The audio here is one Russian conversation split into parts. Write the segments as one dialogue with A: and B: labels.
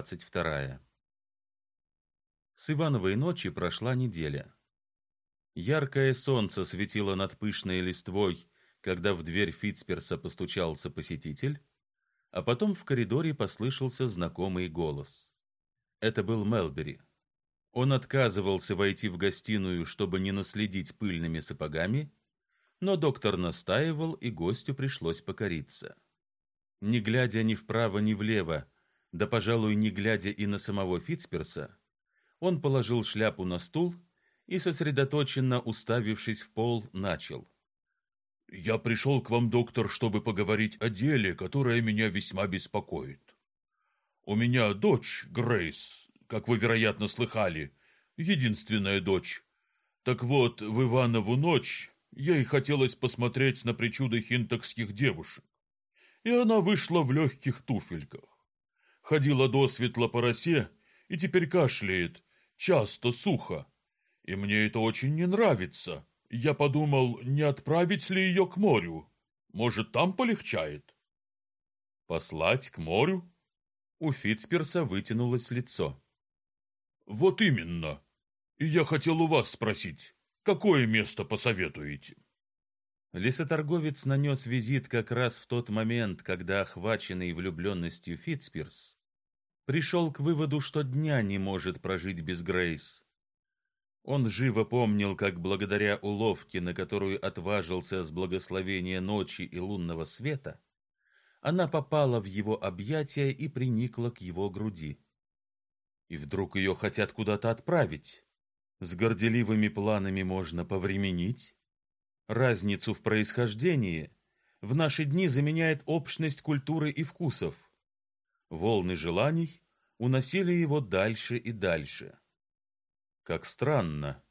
A: двадцать вторая. С Ивановой ночи прошла неделя. Яркое солнце светило над пышной листвой, когда в дверь Фитцперса постучался посетитель, а потом в коридоре послышался знакомый голос. Это был Мелбери. Он отказывался войти в гостиную, чтобы не наследить пыльными сапогами, но доктор настаивал, и гостю пришлось покориться. Не глядя ни вправо, ни влево, да, пожалуй, не глядя и на самого Фитцперса, он положил шляпу на стул и, сосредоточенно уставившись в пол, начал.
B: «Я пришел к вам, доктор, чтобы поговорить о деле, которое меня весьма беспокоит. У меня дочь, Грейс, как вы, вероятно, слыхали, единственная дочь. Так вот, в Иванову ночь ей хотелось посмотреть на причуды хинтокских девушек, и она вышла в легких туфельках. Ходила до светла по росе и теперь кашляет, часто сухо. И мне это очень не нравится. Я подумал, не отправить ли ее к морю. Может, там полегчает?
A: Послать к морю? У Фитцперса вытянулось лицо.
B: Вот именно. И я хотел у вас спросить, какое место посоветуете?
A: Лесоторговец нанес визит как раз в тот момент, когда охваченный влюбленностью Фитцперс пришел к выводу, что дня не может прожить без Грейс. Он живо помнил, как благодаря уловке, на которую отважился с благословения ночи и лунного света, она попала в его объятия и приникла к его груди и вдруг ее хотят куда-то отправить. С горделивыми планами можно повременить. Разницу в происхождении в наши дни заменяет общность культуры и вкусов. Волны желаний уносили его дальше и дальше. Как странно,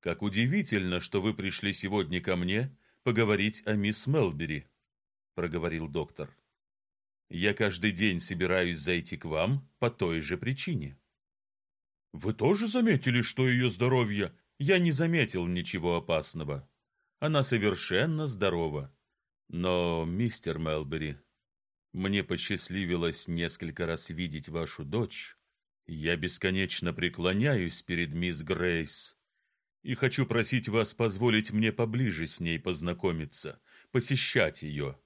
A: как удивительно, что вы пришли сегодня ко мне поговорить о мисс Мелбери, проговорил доктор. Я каждый день собираюсь зайти к вам по той же причине.
B: Вы тоже заметили, что ее здоровье?
A: Я не заметил ничего опасного. Она совершенно здорова. Но, мистер Мелбери, мне посчастливилось несколько раз видеть вашу дочь. Я бесконечно преклоняюсь перед мисс Грейс и хочу просить вас позволить мне поближе с ней познакомиться, посещать ее.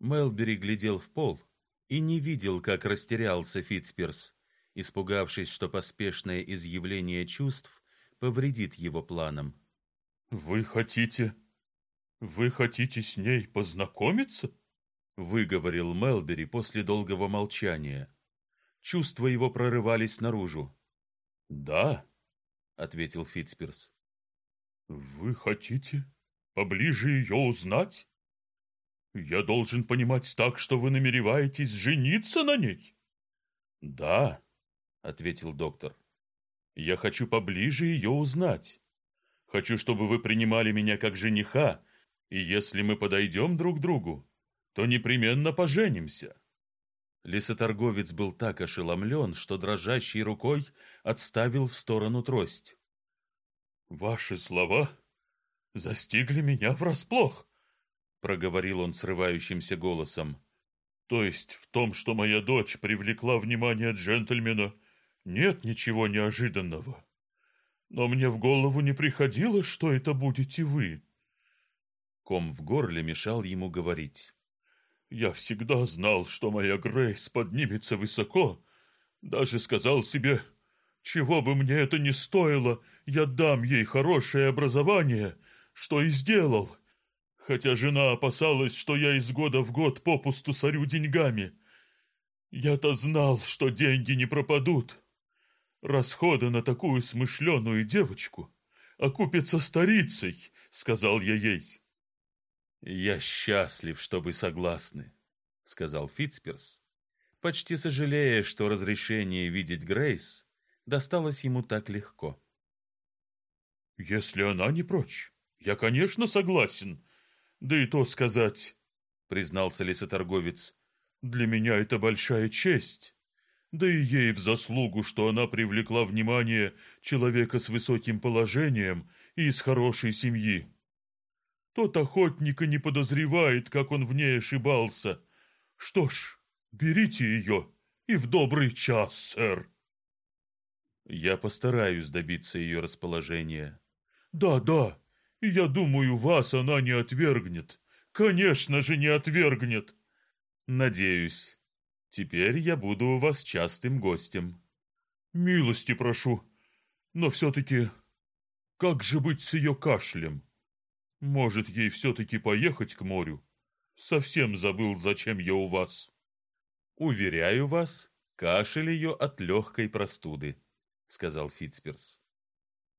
A: Мелбери глядел в пол и не видел, как растерялся Фитцперс испугавшись, что поспешное изъявление чувств повредит его планам.
B: Вы хотите Вы хотите с ней познакомиться?
A: выговорил Мелбери после долгого молчания. Чувства его прорывались наружу.
B: Да,
A: ответил Фитцперс.
B: Вы хотите поближе ее узнать? Я должен понимать так, что вы намереваетесь жениться на ней?
A: Да, ответил доктор. Я хочу поближе ее узнать. Хочу, чтобы вы принимали меня как жениха, и если мы подойдем друг к другу, то непременно поженимся. Лесоторговец был так ошеломлен, что дрожащей рукой отставил в сторону трость.
B: Ваши слова застигли меня врасплох, проговорил он срывающимся голосом. То есть в том, что моя дочь привлекла внимание джентльмена, нет ничего неожиданного. Но мне в голову не приходило, что это будете вы.
A: Ком в горле мешал ему говорить.
B: Я всегда знал, что моя Грейс поднимется высоко. Даже сказал себе, чего бы мне это ни стоило, я дам ей хорошее образование, что и сделал. Хотя жена опасалась, что я из года в год попусту сорю деньгами. Я-то знал, что деньги не пропадут. Расходы на такую смышленую девочку окупятся старицей, сказал я ей.
A: Я счастлив, что вы согласны, сказал Фитцперс, почти сожалея, что разрешение видеть Грейс досталось ему так легко.
B: Если она не прочь, я, конечно, согласен. Да и то сказать, признался лесоторговец, для меня это большая честь да и ей в заслугу, что она привлекла внимание человека с высоким положением и из хорошей семьи. Тот охотник и не подозревает, как он в ней ошибался. Что ж, берите ее, И в добрый час, сэр.
A: Я постараюсь добиться ее расположения.
B: Да, да, и я думаю, вас она не отвергнет. Конечно же, не отвергнет.
A: Надеюсь. Теперь я буду у вас частым гостем.
B: Милости прошу. Но все-таки, как же быть с ее кашлем? Может, ей все-таки поехать к морю? Совсем забыл, зачем я у вас.
A: Уверяю вас, кашель ее от легкой простуды, сказал Фитцперс.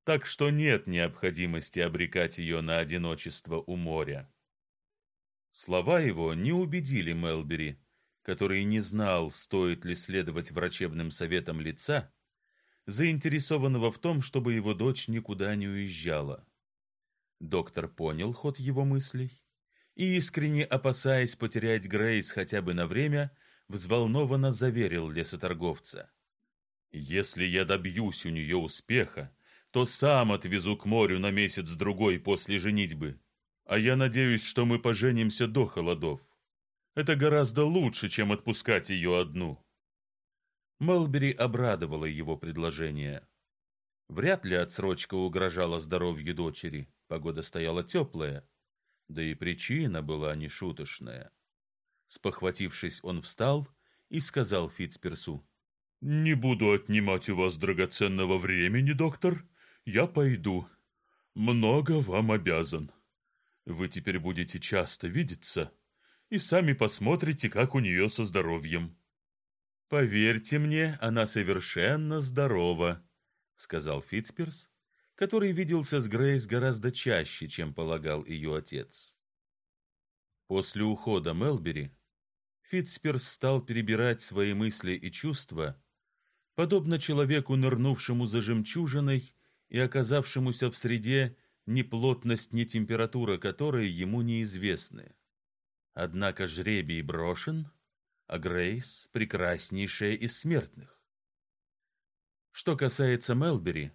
A: Так что нет необходимости обрекать ее на одиночество у моря. Слова его не убедили Мелбери, который не знал, стоит ли следовать врачебным советам лица, заинтересованного в том, чтобы его дочь никуда не уезжала. Доктор понял ход его мыслей и, искренне опасаясь потерять Грейс хотя бы на время, взволнованно заверил лесоторговца. «Если я добьюсь у нее успеха, то сам отвезу к морю на месяц-другой после женитьбы. А я надеюсь, что мы поженимся до холодов. Это гораздо лучше, чем отпускать ее одну. Мелбери обрадовала его предложение. Вряд ли отсрочка угрожала здоровью дочери. Погода стояла теплая, да и причина была нешуточная. Спохватившись, он встал и сказал Фицперсу:
B: "Не буду отнимать у вас драгоценного времени, доктор. Я пойду. Много вам обязан". Вы теперь будете часто видеться и сами посмотрите, как у нее со здоровьем.
A: Поверьте мне, она совершенно здорова, сказал Фитцперс, который виделся с Грейс гораздо чаще, чем полагал ее отец. После ухода Мелбери Фитцперс стал перебирать свои мысли и чувства, подобно человеку, нырнувшему за жемчужиной и оказавшемуся в среде, ни плотность, ни температура которой ему неизвестны. Однако жребий брошен, а Грейс прекраснейшая из смертных. Что касается Мелбери,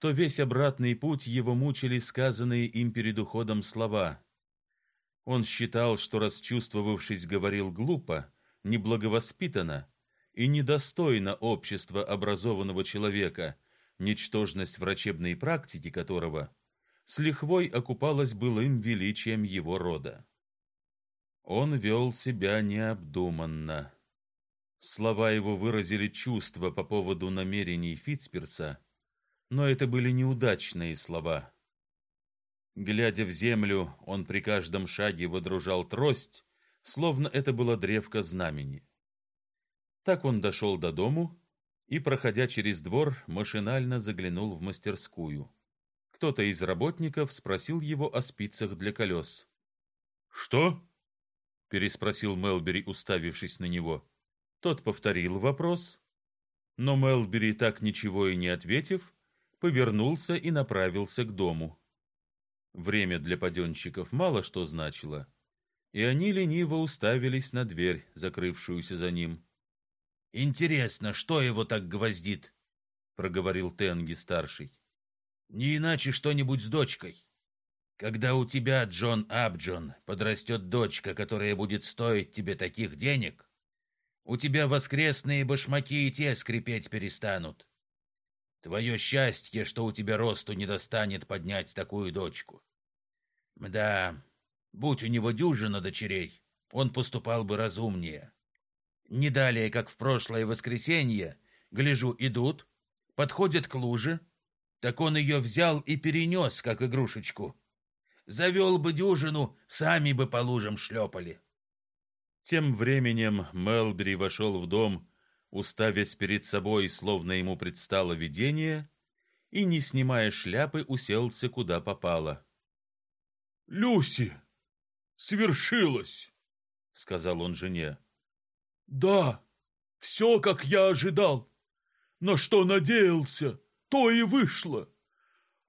A: то весь обратный путь его мучили сказанные им перед уходом слова. Он считал, что расчувствовавшись, говорил глупо, неблаговоспитанно и недостойно общества образованного человека, ничтожность врачебной практики которого с лихвой окупалась былым величием его рода. Он вел себя необдуманно. Слова его выразили чувства по поводу намерений Фитцперса, но это были неудачные слова. Глядя в землю, он при каждом шаге водружал трость, словно это была древко знамени. Так он дошел до дому и, проходя через двор, машинально заглянул в мастерскую. Кто-то из работников спросил его о спицах для колес.
B: «Что?» — переспросил Мелбери, уставившись на него.
A: Тот повторил вопрос, но Мелбери, так ничего и не ответив, повернулся и направился к дому. Время для паденщиков мало что значило, и они лениво уставились на дверь, закрывшуюся за ним.
C: «Интересно, что его так гвоздит?» — проговорил Тенги-старший. Не иначе что-нибудь с дочкой. Когда у тебя, Джон Абджон, подрастет дочка, которая будет стоить тебе таких денег, у тебя воскресные башмаки и те скрипеть перестанут. Твое счастье, что у тебя росту не достанет поднять такую дочку. Да, будь у него дюжина дочерей, он поступал бы разумнее. Не далее, как в прошлое воскресенье, гляжу, идут, подходят к луже, так он ее взял и перенес, как игрушечку. Завел бы дюжину, сами бы по лужам шлепали.
A: Тем временем Мелбери вошел в дом, уставясь перед собой, словно ему предстало видение, и, не снимая шляпы, уселся куда попало.
B: — Люси, свершилось, — сказал он жене. — Да, все, как я ожидал. На что надеялся, то и вышло.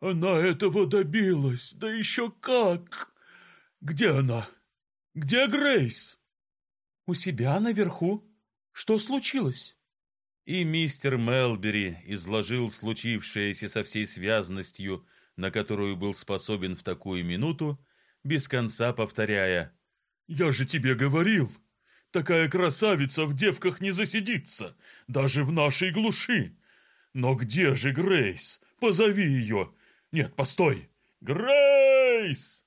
B: Она этого добилась, да еще как! Где она? Где Грейс?
D: У себя наверху. Что случилось?
A: И мистер Мелбери изложил случившееся со всей связностью, на которую был способен в такую минуту, без конца повторяя:
B: "Я же тебе говорил, Такая красавица в девках не засидится, даже в нашей глуши. Но где же Грейс? Позови ее. Нет, постой. Грейс!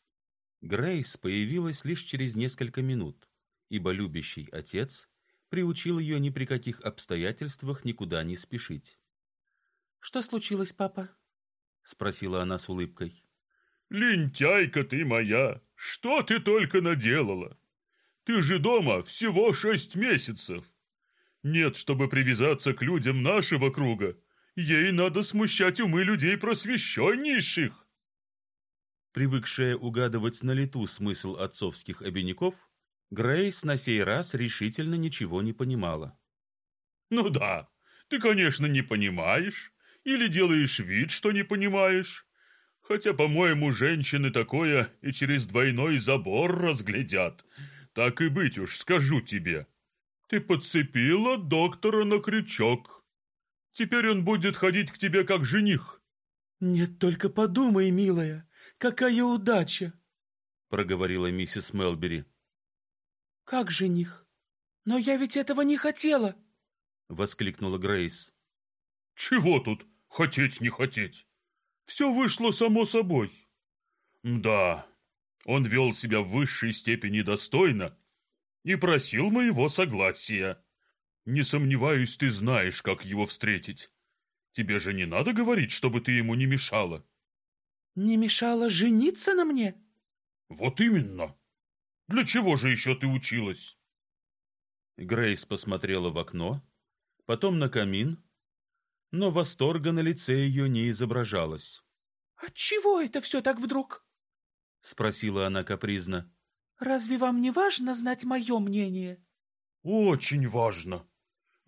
A: Грейс появилась лишь через несколько минут, ибо любящий отец приучил ее ни при каких обстоятельствах никуда не спешить.
D: Что случилось, папа? спросила она с улыбкой.
B: Лентяйка ты моя, что ты только наделала? Ты же дома всего шесть месяцев. Нет, чтобы привязаться к людям нашего круга, ей надо смущать умы людей просвещеннейших.
A: Привыкшая угадывать на лету смысл отцовских обиняков, Грейс на сей раз решительно ничего не понимала.
B: Ну да, ты, конечно, не понимаешь или делаешь вид, что не понимаешь. Хотя, по-моему, женщины такое и через двойной забор разглядят. Так и быть уж, скажу тебе. Ты подцепила доктора на крючок. Теперь он будет ходить к тебе как жених.
D: Нет, только подумай, милая, какая удача,
A: проговорила миссис Мелбери.
D: Как жених? Но я ведь этого не хотела,
A: воскликнула Грейс.
B: Чего тут хотеть не хотеть? Все вышло само собой. Да, он вел себя в высшей степени достойно и просил моего согласия. Не сомневаюсь, ты знаешь, как его встретить. Тебе же не надо говорить, чтобы ты ему не мешала.
D: Не мешала жениться на мне?
B: Вот именно. Для чего же еще ты училась?
A: Грейс посмотрела в окно, потом на камин, но восторга на лице ее не изображалось.
D: Отчего это все так вдруг?
A: спросила она капризно.
D: Разве вам не важно знать мое мнение?
B: Очень важно.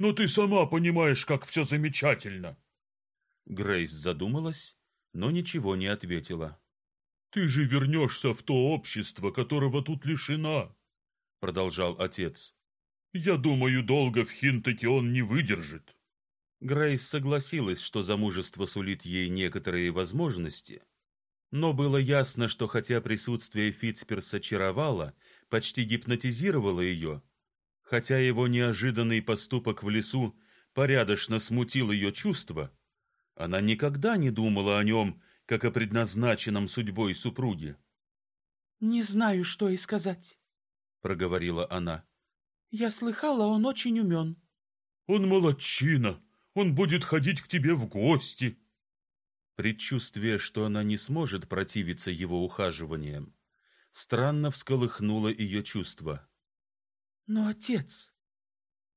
B: Но ты сама понимаешь, как все замечательно.
A: Грейс задумалась, но ничего не ответила.
B: Ты же вернешься в то общество, которого тут лишена, продолжал отец. Я думаю, долго в Хинтаке он не выдержит.
A: Грейс согласилась, что замужество сулит ей некоторые возможности, но было ясно, что хотя присутствие Фитцперса чаровало, почти гипнотизировало ее, хотя его неожиданный поступок в лесу порядочно смутил ее чувства, она никогда не думала о нем, как о предназначенном судьбой супруге.
D: «Не знаю, что и сказать», —
A: проговорила она.
D: «Я слыхала, он очень умен».
B: «Он молодчина», он будет ходить к тебе в гости.
A: Предчувствие, что она не сможет противиться его ухаживаниям, странно всколыхнуло ее чувства.
D: Но отец,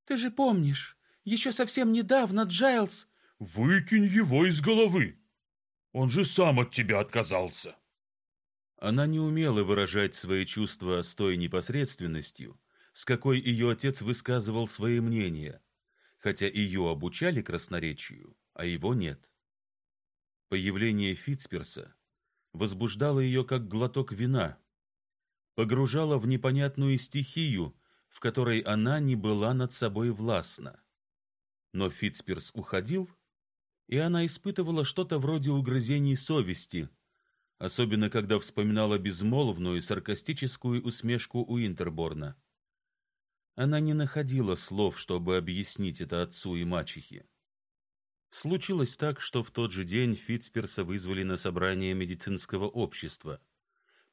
D: ты же помнишь, еще совсем недавно Джайлз...
B: Выкинь его из головы. Он же сам от тебя отказался.
A: Она не умела выражать свои чувства с той непосредственностью, с какой ее отец высказывал свои мнения хотя ее обучали красноречию, а его нет. Появление Фитцперса возбуждало ее как глоток вина, погружало в непонятную стихию, в которой она не была над собой властна. Но Фитцперс уходил, и она испытывала что-то вроде угрызений совести, особенно когда вспоминала безмолвную саркастическую усмешку Уинтерборна. Она не находила слов, чтобы объяснить это отцу и мачехе. Случилось так, что в тот же день Фитцперса вызвали на собрание медицинского общества,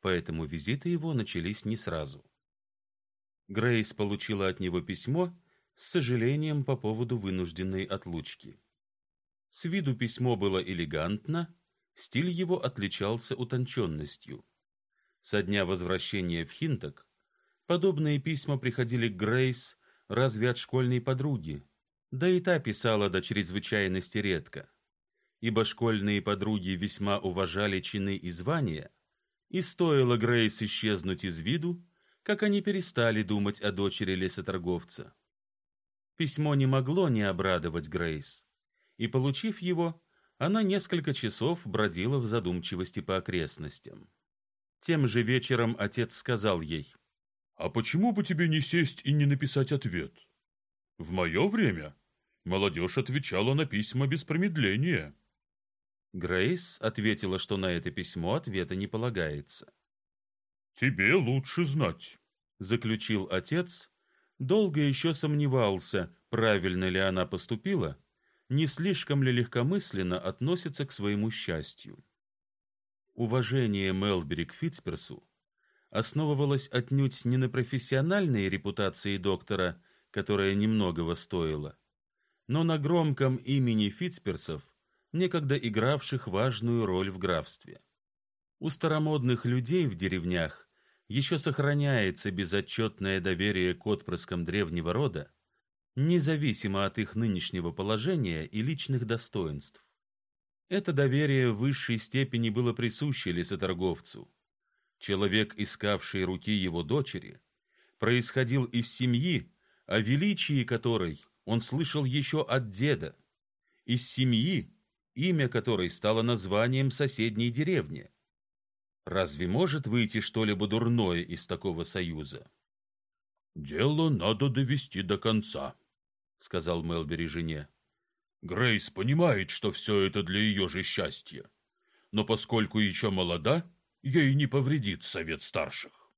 A: поэтому визиты его начались не сразу. Грейс получила от него письмо с сожалением по поводу вынужденной отлучки. С виду письмо было элегантно, стиль его отличался утонченностью. Со дня возвращения в Хинток Подобные письма приходили к Грейс разве от школьной подруги, да и та писала до чрезвычайности редко, ибо школьные подруги весьма уважали чины и звания, и стоило Грейс исчезнуть из виду, как они перестали думать о дочери лесоторговца. Письмо не могло не обрадовать Грейс, и, получив его, она несколько часов бродила в задумчивости по окрестностям. Тем же вечером отец сказал ей:
B: а почему бы тебе не сесть и не написать ответ? В мое время молодежь отвечала на письма без промедления.
A: Грейс ответила, что на это письмо ответа не полагается.
B: Тебе лучше знать,
A: заключил отец, долго еще сомневался, правильно ли она поступила, не слишком ли легкомысленно относится к своему счастью. Уважение Мелбери к Фитцперсу основывалось отнюдь не на профессиональной репутации доктора, которая немногого стоила, но на громком имени Фитцперсов, некогда игравших важную роль в графстве. У старомодных людей в деревнях еще сохраняется безотчетное доверие к отпрыскам древнего рода, независимо от их нынешнего положения и личных достоинств. Это доверие в высшей степени было присуще лесоторговцу. Человек, искавший руки его дочери, происходил из семьи, о величии которой он слышал еще от деда, из семьи, имя которой стало названием соседней деревни. Разве может выйти что-либо дурное из такого союза?
B: Дело надо довести до конца,
A: сказал Мелбери жене.
B: Грейс понимает, что все это для ее же счастья. Но поскольку еще молода, ей не повредит совет старших.